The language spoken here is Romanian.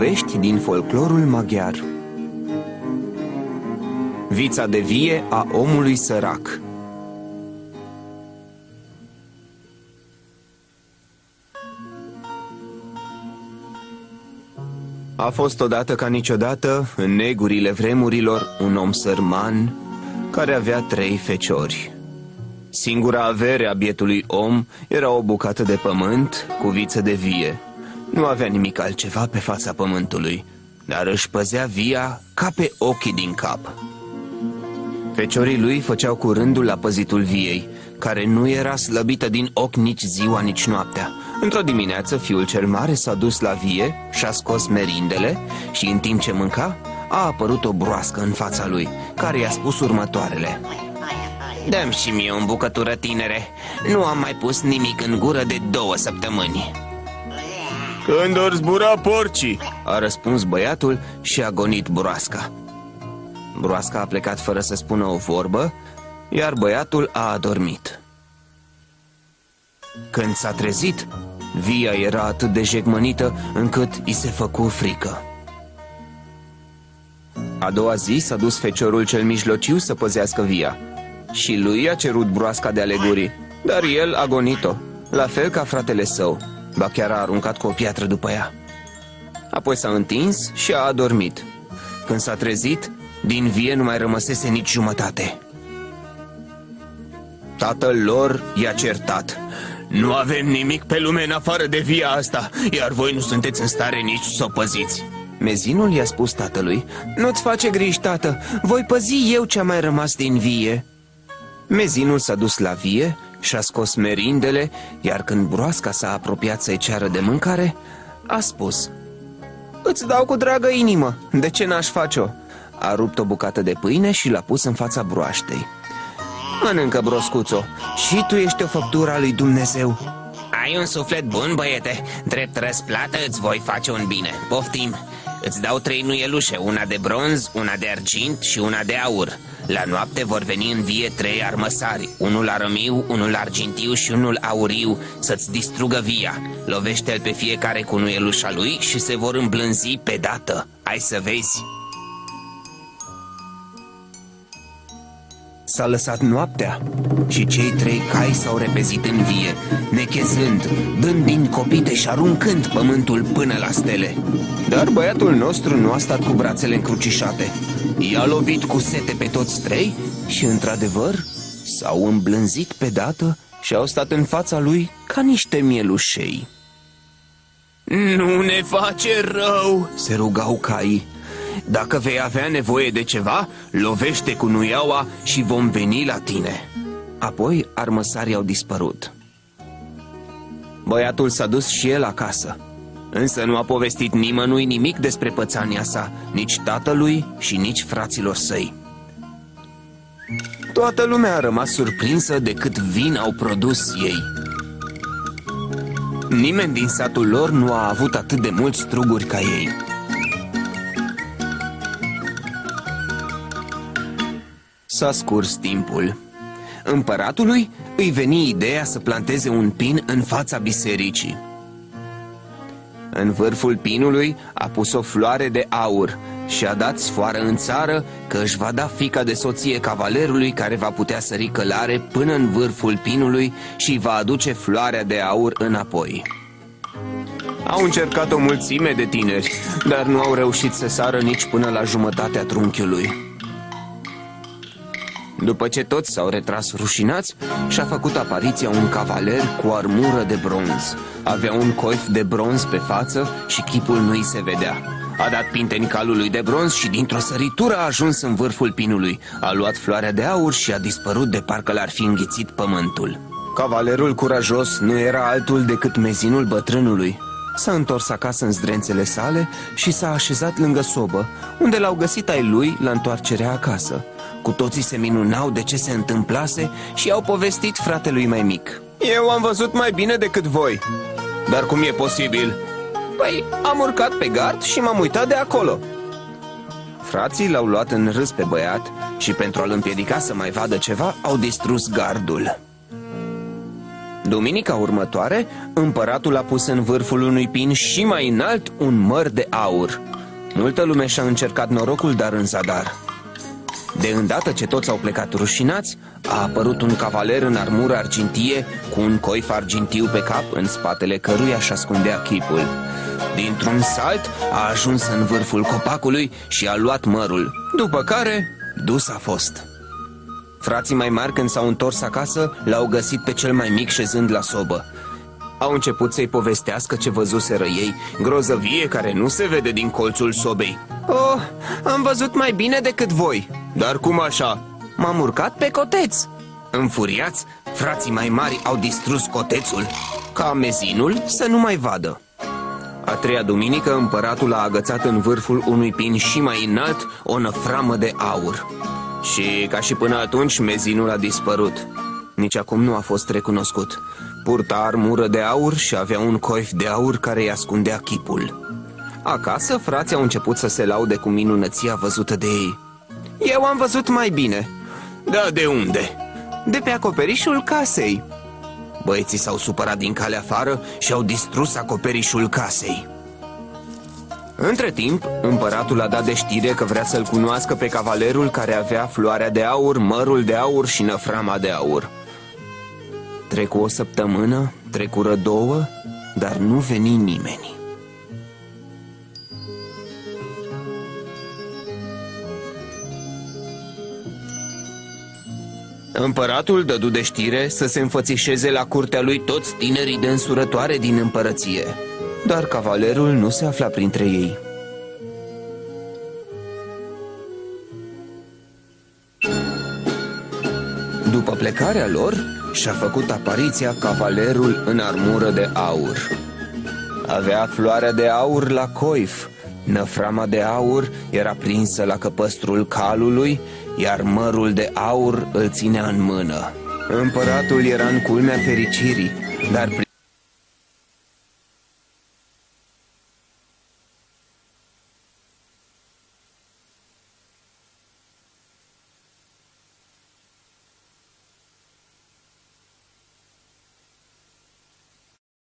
Povești din folclorul maghiar Vița de vie a omului sărac A fost odată ca niciodată, în negurile vremurilor, un om sărman care avea trei feciori. Singura avere a bietului om era o bucată de pământ cu viță de vie. Nu avea nimic altceva pe fața pământului, dar își păzea via ca pe ochii din cap. Feciorii lui făceau cu rândul la păzitul viei, care nu era slăbită din ochi nici ziua, nici noaptea. Într-o dimineață, fiul cel mare s-a dus la vie și-a scos merindele și, în timp ce mânca, a apărut o broască în fața lui, care i-a spus următoarele. Dăm și mie o bucătură, tinere. Nu am mai pus nimic în gură de două săptămâni. Când ori zbura porcii? A răspuns băiatul și a gonit broasca. Broasca a plecat fără să spună o vorbă, iar băiatul a adormit. Când s-a trezit, via era atât de jegmănită încât i se făcu frică. A doua zi s-a dus feciorul cel mijlociu să păzească via și lui a cerut broasca de alegurii, dar el a gonit-o, la fel ca fratele său, ba chiar a aruncat cu o piatră după ea. Apoi s-a întins și a adormit. Când s-a trezit, din vie nu mai rămăsese nici jumătate. Tatăl lor i-a certat. Nu avem nimic pe lume în afară de via asta, iar voi nu sunteți în stare nici să o păziți. Mezinul i-a spus tatălui, Nu-ți face griji, tată, voi păzi eu ce-a mai rămas din vie. Mezinul s-a dus la vie și-a scos merindele, iar când broasca s-a apropiat să-i ceară de mâncare, a spus Îți dau cu dragă inimă, de ce n-aș face-o? A rupt o bucată de pâine și l-a pus în fața broaștei. Mănâncă, broscuțo, și tu ești o făptură a lui Dumnezeu. Ai un suflet bun, băiete, drept răsplată îți voi face un bine. Poftim, îți dau trei nuielușe, una de bronz, una de argint și una de aur la noapte vor veni în vie trei armăsari, unul arămiu, unul argintiu și unul auriu, să-ți distrugă via. Lovește-l pe fiecare cu nuielușa lui și se vor îmblânzi pe dată. Ai să vezi. S-a lăsat noaptea și cei trei cai s-au repezit în vie, nechezând, dând din copite și aruncând pământul până la stele. Dar băiatul nostru nu a stat cu brațele încrucișate. I-a lovit cu sete pe toți trei și, într-adevăr, s-au îmblânzit pe dată și au stat în fața lui ca niște mielușei. Nu ne face rău!" se rugau caii. Dacă vei avea nevoie de ceva, lovește cu nuiaua și vom veni la tine. Apoi armăsarii au dispărut. Băiatul s-a dus și el acasă, însă nu a povestit nimănui nimic despre pățania sa, nici tatălui și nici fraților săi. Toată lumea a rămas surprinsă de cât vin au produs ei. Nimeni din satul lor nu a avut atât de mulți struguri ca ei. S-a scurs timpul. Împăratului îi veni ideea să planteze un pin în fața bisericii. În vârful pinului a pus o floare de aur și a dat sfoară în țară că își va da fica de soție cavalerului care va putea sări călare până în vârful pinului și va aduce floarea de aur înapoi. Au încercat o mulțime de tineri, dar nu au reușit să sară nici până la jumătatea trunchiului. După ce toți s-au retras rușinați, și-a făcut apariția un cavaler cu armură de bronz. Avea un coif de bronz pe față și chipul nu-i se vedea. A dat pinteni calului de bronz și dintr-o săritură a ajuns în vârful pinului. A luat floarea de aur și a dispărut de parcă l-ar fi înghițit pământul. Cavalerul curajos nu era altul decât mezinul bătrânului. S-a întors acasă în zdrențele sale și s-a așezat lângă sobă, unde l-au găsit ai lui la întoarcerea acasă. Cu toții se minunau de ce se întâmplase și au povestit fratelui mai mic. Eu am văzut mai bine decât voi. Dar cum e posibil? Păi, am urcat pe gard și m-am uitat de acolo. Frații l-au luat în râs pe băiat și pentru a-l împiedica să mai vadă ceva, au distrus gardul. Duminica următoare, împăratul a pus în vârful unui pin și mai înalt un măr de aur. Multă lume și-a încercat norocul, dar în zadar. De îndată ce toți au plecat rușinați, a apărut un cavaler în armură argintie cu un coif argintiu pe cap, în spatele căruia și ascundea chipul. Dintr-un salt a ajuns în vârful copacului și a luat mărul, după care dus a fost. Frații mai mari când s-au întors acasă l-au găsit pe cel mai mic șezând la sobă. Au început să-i povestească ce văzuseră ei, grozăvie care nu se vede din colțul sobei. Oh, am văzut mai bine decât voi. Dar cum așa? M-am urcat pe coteț. Înfuriați, frații mai mari au distrus cotețul, ca mezinul să nu mai vadă. A treia duminică, împăratul a agățat în vârful unui pin și mai înalt o năframă de aur. Și, ca și până atunci, mezinul a dispărut. Nici acum nu a fost recunoscut. Purta armură de aur și avea un coif de aur care îi ascundea chipul. Acasă, frații au început să se laude cu minunăția văzută de ei. Eu am văzut mai bine. Da, de unde? De pe acoperișul casei. Băieții s-au supărat din calea afară și au distrus acoperișul casei. Între timp, împăratul a dat de știre că vrea să-l cunoască pe cavalerul care avea floarea de aur, mărul de aur și năframa de aur. Trecu o săptămână, trecură două, dar nu veni nimeni. Împăratul dădu de știre să se înfățișeze la curtea lui toți tinerii de însurătoare din împărăție. Dar cavalerul nu se afla printre ei. După plecarea lor, și-a făcut apariția cavalerul în armură de aur. Avea floarea de aur la coif, năframa de aur era prinsă la căpăstrul calului, iar mărul de aur îl ținea în mână. Împăratul era în culmea fericirii, dar